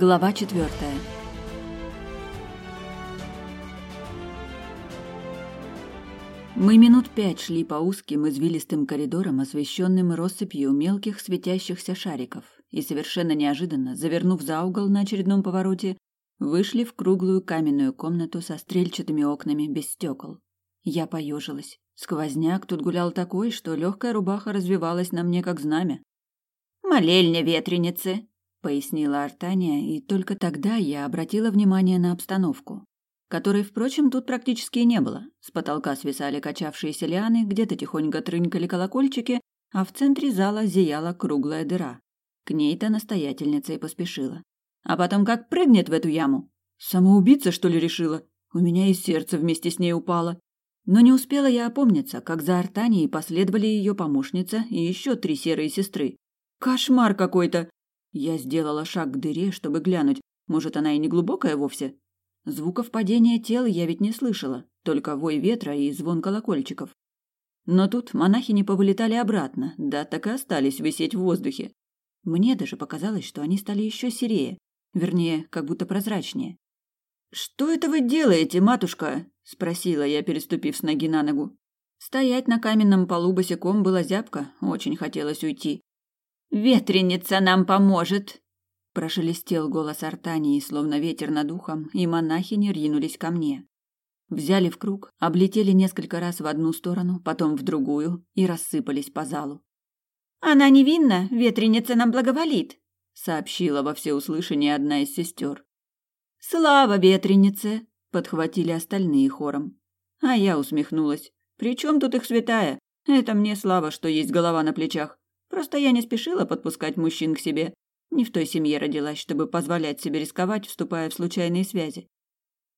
Глава четвертая. Мы минут пять шли по узким извилистым коридорам, освещенным россыпью мелких светящихся шариков, и совершенно неожиданно, завернув за угол на очередном повороте, вышли в круглую каменную комнату со стрельчатыми окнами без стекол. Я поежилась. Сквозняк тут гулял такой, что легкая рубаха развивалась на мне как знамя. «Молельня ветреницы», — пояснила Артания, и только тогда я обратила внимание на обстановку, которой, впрочем, тут практически не было. С потолка свисали качавшиеся лианы, где-то тихонько трынькали колокольчики, а в центре зала зияла круглая дыра. К ней-то настоятельница и поспешила. А потом как прыгнет в эту яму. Самоубийца, что ли, решила? У меня и сердце вместе с ней упало. Но не успела я опомниться, как за Артанией последовали ее помощница и еще три серые сестры. Кошмар какой-то! Я сделала шаг к дыре, чтобы глянуть, может, она и не глубокая вовсе. Звуков падения тел я ведь не слышала, только вой ветра и звон колокольчиков. Но тут монахини повылетали обратно, да так и остались висеть в воздухе. Мне даже показалось, что они стали еще серее, вернее, как будто прозрачнее. «Что это вы делаете, матушка?» – спросила я, переступив с ноги на ногу. Стоять на каменном полу босиком было зябко, очень хотелось уйти. «Ветреница нам поможет!» Прошелестел голос Артании, словно ветер над ухом, и монахини ринулись ко мне. Взяли в круг, облетели несколько раз в одну сторону, потом в другую и рассыпались по залу. «Она невинна, ветреница нам благоволит», — сообщила во всеуслышание одна из сестер. «Слава ветренице!» — подхватили остальные хором. А я усмехнулась. «При чем тут их святая? Это мне слава, что есть голова на плечах. Просто я не спешила подпускать мужчин к себе. Не в той семье родилась, чтобы позволять себе рисковать, вступая в случайные связи.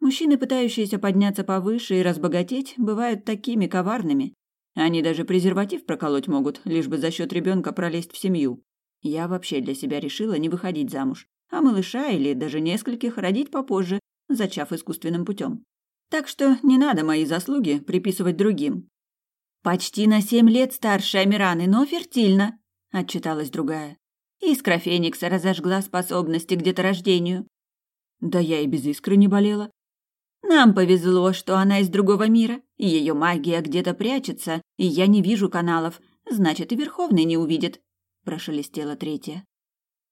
Мужчины, пытающиеся подняться повыше и разбогатеть, бывают такими коварными. Они даже презерватив проколоть могут, лишь бы за счет ребенка пролезть в семью. Я вообще для себя решила не выходить замуж а малыша или даже нескольких родить попозже, зачав искусственным путем. Так что не надо мои заслуги приписывать другим. «Почти на семь лет старше Амираны, но фертильно», — отчиталась другая. «Искра Феникса разожгла способности к деторождению». «Да я и без искры не болела». «Нам повезло, что она из другого мира, ее магия где-то прячется, и я не вижу каналов, значит, и Верховный не увидит», — прошелестела третья.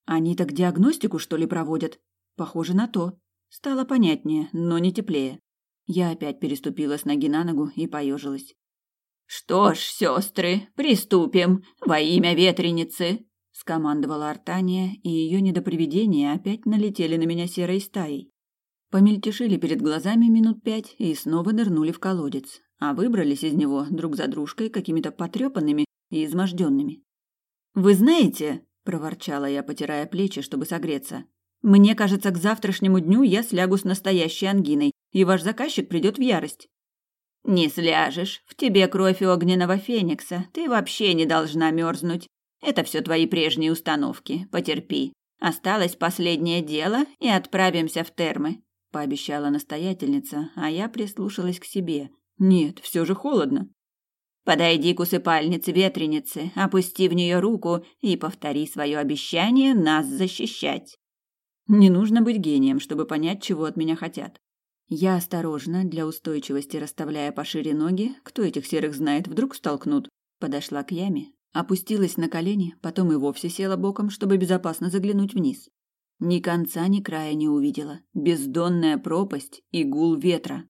Они так диагностику, что ли, проводят? Похоже на то. Стало понятнее, но не теплее. Я опять переступила с ноги на ногу и поежилась. «Что ж, сестры, приступим во имя ветреницы!» — скомандовала Артания, и ее недопривидения опять налетели на меня серой стаей. Помельтешили перед глазами минут пять и снова нырнули в колодец, а выбрались из него друг за дружкой какими-то потрепанными и изможденными. «Вы знаете, проворчала я, потирая плечи, чтобы согреться. Мне кажется, к завтрашнему дню я слягу с настоящей ангиной, и ваш заказчик придет в ярость. Не сляжешь. В тебе кровь огненного феникса. Ты вообще не должна мерзнуть. Это все твои прежние установки. Потерпи. Осталось последнее дело, и отправимся в термы, пообещала настоятельница, а я прислушалась к себе. Нет, все же холодно. Подойди к усыпальнице ветреницы, опусти в нее руку и повтори свое обещание нас защищать. Не нужно быть гением, чтобы понять, чего от меня хотят. Я осторожно, для устойчивости расставляя пошире ноги, кто этих серых знает, вдруг столкнут, подошла к яме, опустилась на колени, потом и вовсе села боком, чтобы безопасно заглянуть вниз. Ни конца, ни края не увидела. Бездонная пропасть и гул ветра.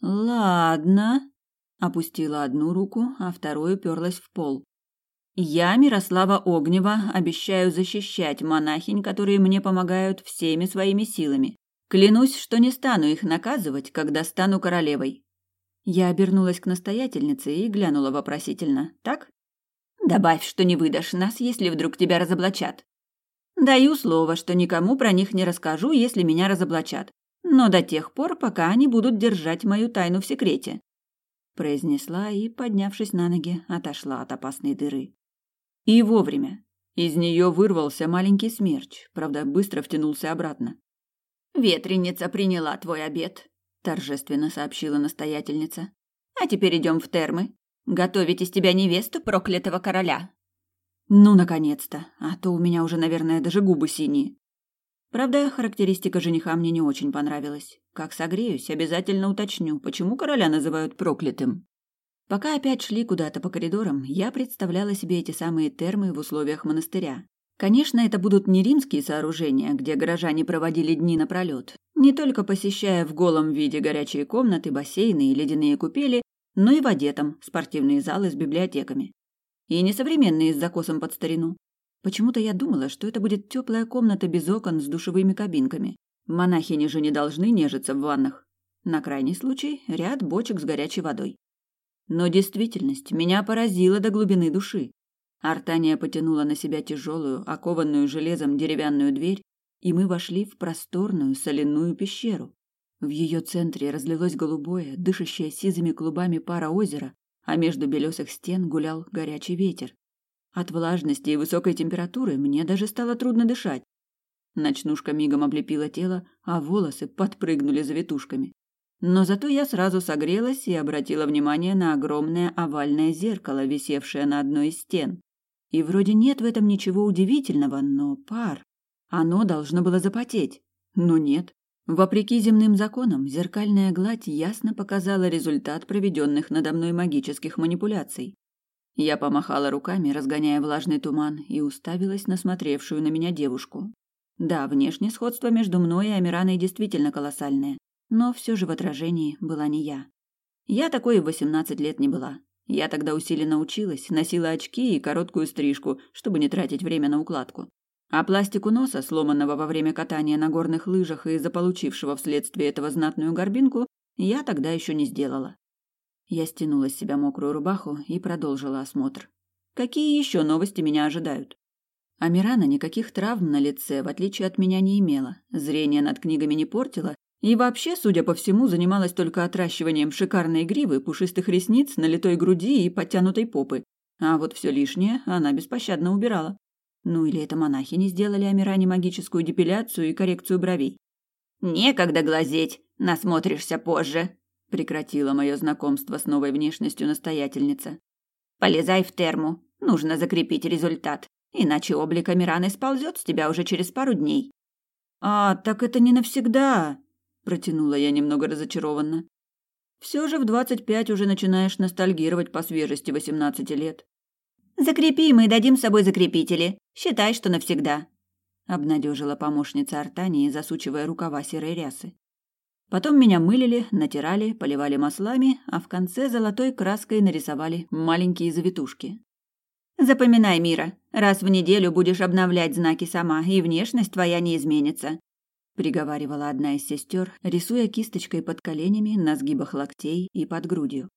Ладно, Опустила одну руку, а вторую уперлась в пол. Я, Мирослава Огнева, обещаю защищать монахинь, которые мне помогают всеми своими силами. Клянусь, что не стану их наказывать, когда стану королевой. Я обернулась к настоятельнице и глянула вопросительно. Так? Добавь, что не выдашь нас, если вдруг тебя разоблачат. Даю слово, что никому про них не расскажу, если меня разоблачат. Но до тех пор, пока они будут держать мою тайну в секрете произнесла и, поднявшись на ноги, отошла от опасной дыры. И вовремя. Из нее вырвался маленький смерч, правда, быстро втянулся обратно. «Ветреница приняла твой обед», – торжественно сообщила настоятельница. «А теперь идем в термы. Готовить из тебя невесту проклятого короля». «Ну, наконец-то! А то у меня уже, наверное, даже губы синие». Правда, характеристика жениха мне не очень понравилась. Как согреюсь, обязательно уточню, почему короля называют проклятым. Пока опять шли куда-то по коридорам, я представляла себе эти самые термы в условиях монастыря. Конечно, это будут не римские сооружения, где горожане проводили дни напролет, не только посещая в голом виде горячие комнаты, бассейны и ледяные купели, но и в одетом спортивные залы с библиотеками. И не современные с закосом под старину. Почему-то я думала, что это будет теплая комната без окон с душевыми кабинками. Монахини же не должны нежиться в ваннах. На крайний случай ряд бочек с горячей водой. Но действительность меня поразила до глубины души. Артания потянула на себя тяжелую, окованную железом деревянную дверь, и мы вошли в просторную соляную пещеру. В ее центре разлилось голубое, дышащее сизыми клубами пара озера, а между белесых стен гулял горячий ветер. От влажности и высокой температуры мне даже стало трудно дышать. Ночнушка мигом облепила тело, а волосы подпрыгнули за ветушками. Но зато я сразу согрелась и обратила внимание на огромное овальное зеркало, висевшее на одной из стен. И вроде нет в этом ничего удивительного, но пар. Оно должно было запотеть. Но нет. Вопреки земным законам, зеркальная гладь ясно показала результат проведенных надо мной магических манипуляций. Я помахала руками, разгоняя влажный туман, и уставилась на смотревшую на меня девушку. Да, внешнее сходство между мной и Амираной действительно колоссальное, но все же в отражении была не я. Я такой в восемнадцать лет не была. Я тогда усиленно училась, носила очки и короткую стрижку, чтобы не тратить время на укладку. А пластику носа, сломанного во время катания на горных лыжах и заполучившего вследствие этого знатную горбинку, я тогда еще не сделала. Я стянула с себя мокрую рубаху и продолжила осмотр. Какие еще новости меня ожидают? Амирана никаких травм на лице, в отличие от меня, не имела. Зрение над книгами не портила и вообще, судя по всему, занималась только отращиванием шикарной гривы, пушистых ресниц, налитой груди и подтянутой попы. А вот все лишнее она беспощадно убирала. Ну или это монахи не сделали Амиране магическую депиляцию и коррекцию бровей. «Некогда глазеть, насмотришься позже», — прекратила мое знакомство с новой внешностью настоятельница. «Полезай в терму, нужно закрепить результат, иначе облик Амираны сползет с тебя уже через пару дней». «А, так это не навсегда», протянула я немного разочарованно. Все же в двадцать пять уже начинаешь ностальгировать по свежести восемнадцати лет. Закрепи, мы дадим с собой закрепители. Считай, что навсегда, обнадежила помощница Артании, засучивая рукава серой рясы. Потом меня мылили, натирали, поливали маслами, а в конце золотой краской нарисовали маленькие завитушки. Запоминай, Мира, раз в неделю будешь обновлять знаки сама, и внешность твоя не изменится приговаривала одна из сестер, рисуя кисточкой под коленями, на сгибах локтей и под грудью.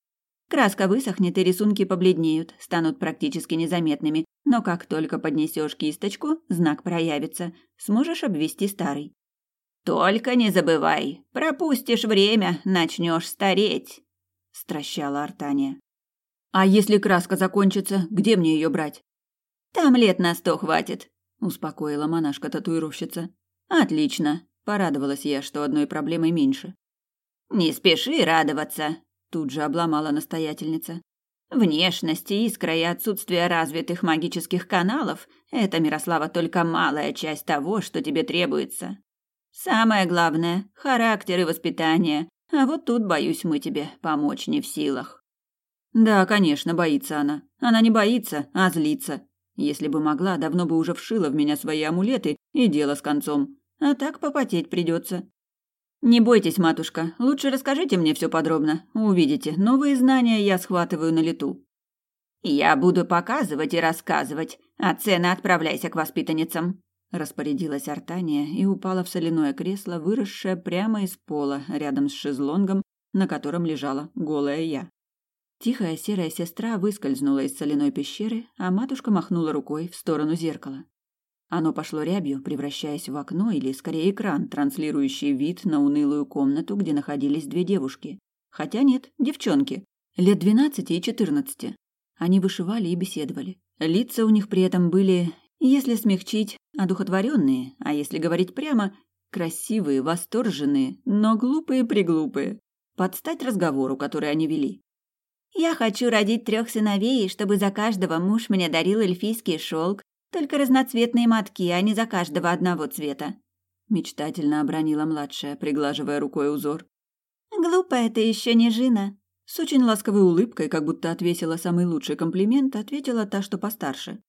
Краска высохнет, и рисунки побледнеют, станут практически незаметными, но как только поднесешь кисточку, знак проявится, сможешь обвести старый. Только не забывай, пропустишь время, начнешь стареть, стращала Артания. А если краска закончится, где мне ее брать? Там лет на сто хватит, успокоила монашка-татуировщица. Отлично, порадовалась я, что одной проблемой меньше. Не спеши радоваться, тут же обломала настоятельница. Внешность, искра и отсутствие развитых магических каналов – это, Мирослава, только малая часть того, что тебе требуется. Самое главное – характер и воспитание, а вот тут, боюсь, мы тебе помочь не в силах. Да, конечно, боится она. Она не боится, а злится. Если бы могла, давно бы уже вшила в меня свои амулеты и дело с концом. А так попотеть придется. Не бойтесь, матушка, лучше расскажите мне все подробно. Увидите, новые знания я схватываю на лету. Я буду показывать и рассказывать, а цены отправляйся к воспитанницам. Распорядилась Артания и упала в соляное кресло, выросшее прямо из пола, рядом с шезлонгом, на котором лежала голая я. Тихая серая сестра выскользнула из соляной пещеры, а матушка махнула рукой в сторону зеркала. Оно пошло рябью, превращаясь в окно или, скорее, экран, транслирующий вид на унылую комнату, где находились две девушки. Хотя нет, девчонки. Лет двенадцати и четырнадцати. Они вышивали и беседовали. Лица у них при этом были, если смягчить, одухотворенные, а если говорить прямо, красивые, восторженные, но глупые-приглупые. Под стать разговору, который они вели. «Я хочу родить трех сыновей, чтобы за каждого муж мне дарил эльфийский шелк, только разноцветные мотки, а не за каждого одного цвета. мечтательно обронила младшая, приглаживая рукой узор. Глупая ты еще не жена. С очень ласковой улыбкой, как будто отвесила самый лучший комплимент, ответила та, что постарше.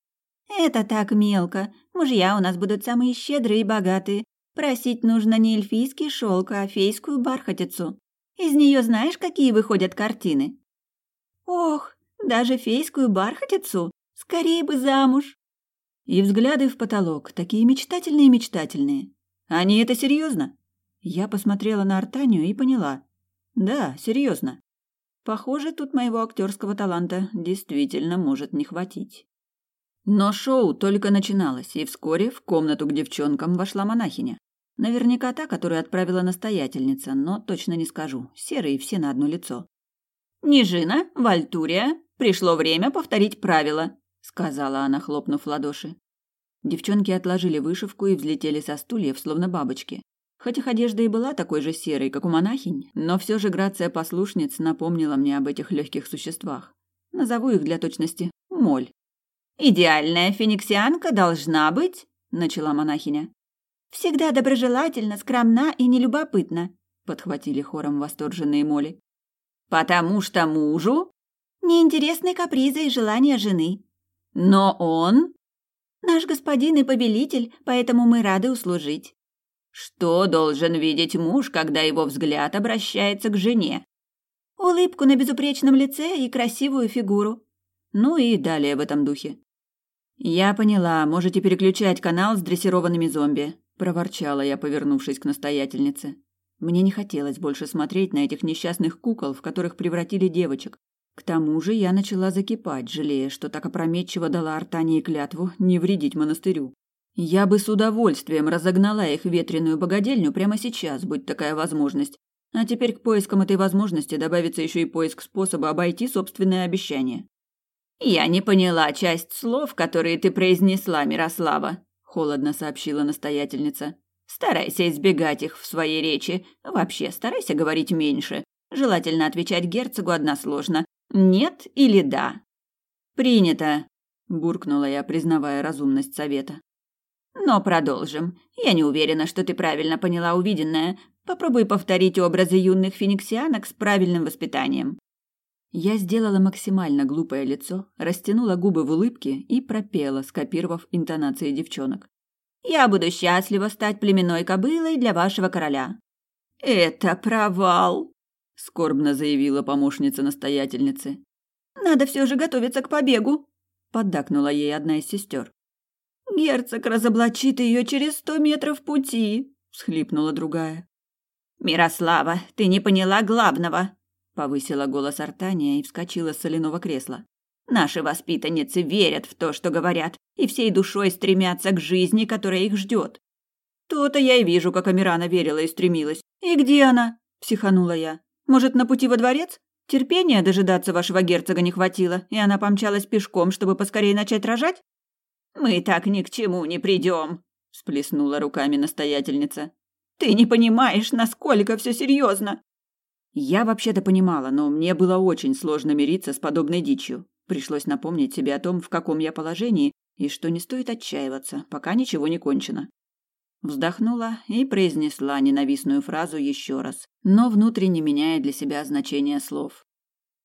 Это так мелко. Мужья у нас будут самые щедрые и богатые. Просить нужно не эльфийский шелк, а фейскую бархатицу. Из нее знаешь, какие выходят картины? Ох, даже фейскую бархатицу? Скорее бы замуж. И взгляды в потолок, такие мечтательные-мечтательные. Они это серьезно? Я посмотрела на Артанию и поняла. Да, серьезно. Похоже, тут моего актерского таланта действительно может не хватить. Но шоу только начиналось, и вскоре в комнату к девчонкам вошла монахиня. Наверняка та, которую отправила настоятельница, но точно не скажу. Серые все на одно лицо. «Нижина, Вальтурия, пришло время повторить правила», — сказала она, хлопнув ладоши. Девчонки отложили вышивку и взлетели со стульев, словно бабочки. Хоть их одежда и была такой же серой, как у монахинь, но все же грация послушниц напомнила мне об этих легких существах. Назову их для точности моль. «Идеальная фениксианка должна быть», — начала монахиня. «Всегда доброжелательно, скромна и нелюбопытна», — подхватили хором восторженные моли. «Потому что мужу...» «Неинтересны капризы и желания жены». «Но он...» «Наш господин и повелитель, поэтому мы рады услужить». Что должен видеть муж, когда его взгляд обращается к жене? Улыбку на безупречном лице и красивую фигуру. Ну и далее в этом духе. Я поняла, можете переключать канал с дрессированными зомби, проворчала я, повернувшись к настоятельнице. Мне не хотелось больше смотреть на этих несчастных кукол, в которых превратили девочек. К тому же я начала закипать, жалея, что так опрометчиво дала Артании клятву не вредить монастырю. Я бы с удовольствием разогнала их ветреную богадельню прямо сейчас, будь такая возможность. А теперь к поискам этой возможности добавится еще и поиск способа обойти собственное обещание. «Я не поняла часть слов, которые ты произнесла, Мирослава», – холодно сообщила настоятельница. «Старайся избегать их в своей речи. Вообще, старайся говорить меньше. Желательно отвечать герцогу односложно. Нет или да». «Принято», – буркнула я, признавая разумность совета. Но продолжим. Я не уверена, что ты правильно поняла увиденное. Попробуй повторить образы юных фениксианок с правильным воспитанием. Я сделала максимально глупое лицо, растянула губы в улыбке и пропела, скопировав интонации девчонок. «Я буду счастлива стать племенной кобылой для вашего короля». «Это провал», — скорбно заявила помощница настоятельницы. «Надо все же готовиться к побегу», — поддакнула ей одна из сестер. Герцог разоблачит ее через сто метров пути, всхлипнула другая. Мирослава, ты не поняла главного, повысила голос Артания и вскочила с соляного кресла. Наши воспитанницы верят в то, что говорят, и всей душой стремятся к жизни, которая их ждет. То-то я и вижу, как Амирана верила и стремилась. И где она? психанула я. Может, на пути во дворец? Терпения дожидаться вашего герцога не хватило, и она помчалась пешком, чтобы поскорее начать рожать? «Мы так ни к чему не придем», – всплеснула руками настоятельница. «Ты не понимаешь, насколько все серьезно!» Я вообще-то понимала, но мне было очень сложно мириться с подобной дичью. Пришлось напомнить себе о том, в каком я положении, и что не стоит отчаиваться, пока ничего не кончено. Вздохнула и произнесла ненавистную фразу еще раз, но внутренне меняя для себя значение слов.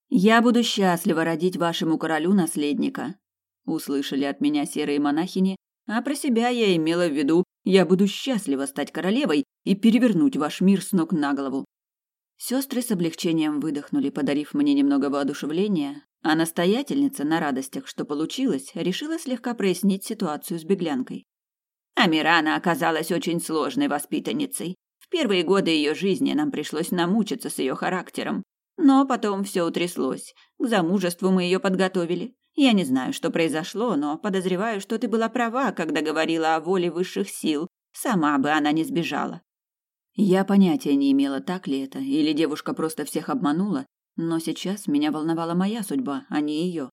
«Я буду счастлива родить вашему королю наследника услышали от меня серые монахини, а про себя я имела в виду, я буду счастлива стать королевой и перевернуть ваш мир с ног на голову. Сестры с облегчением выдохнули, подарив мне немного воодушевления, а настоятельница на радостях, что получилось, решила слегка прояснить ситуацию с беглянкой. Амирана оказалась очень сложной воспитанницей. В первые годы ее жизни нам пришлось намучиться с ее характером. Но потом все утряслось. К замужеству мы ее подготовили. Я не знаю, что произошло, но подозреваю, что ты была права, когда говорила о воле высших сил. Сама бы она не сбежала. Я понятия не имела, так ли это, или девушка просто всех обманула, но сейчас меня волновала моя судьба, а не ее.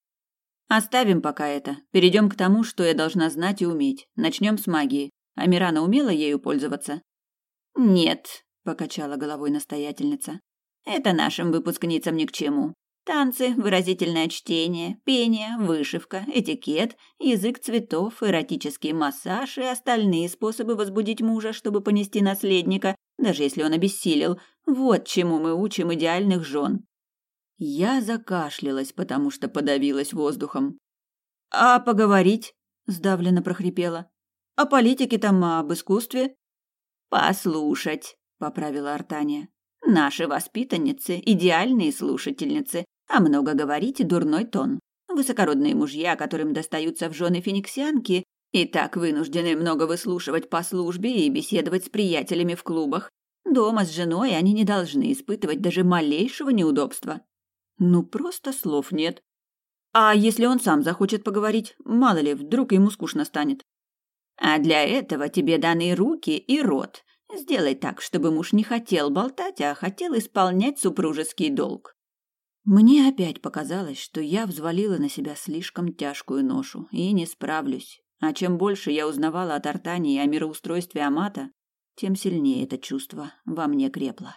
Оставим пока это. Перейдем к тому, что я должна знать и уметь. Начнем с магии. Амирана умела ею пользоваться? Нет, покачала головой настоятельница. Это нашим выпускницам ни к чему. Танцы, выразительное чтение, пение, вышивка, этикет, язык цветов, эротический массаж и остальные способы возбудить мужа, чтобы понести наследника, даже если он обессилел. Вот чему мы учим идеальных жен. Я закашлялась, потому что подавилась воздухом. «А поговорить?» – сдавленно прохрипела. «О политике там, об искусстве?» «Послушать», – поправила Артания. «Наши воспитанницы – идеальные слушательницы, а много говорить – дурной тон. Высокородные мужья, которым достаются в жены фениксианки, и так вынуждены много выслушивать по службе и беседовать с приятелями в клубах. Дома с женой они не должны испытывать даже малейшего неудобства. Ну, просто слов нет. А если он сам захочет поговорить, мало ли, вдруг ему скучно станет. А для этого тебе даны руки и рот. Сделай так, чтобы муж не хотел болтать, а хотел исполнять супружеский долг. Мне опять показалось, что я взвалила на себя слишком тяжкую ношу и не справлюсь. А чем больше я узнавала от Артании о мироустройстве Амата, тем сильнее это чувство во мне крепло.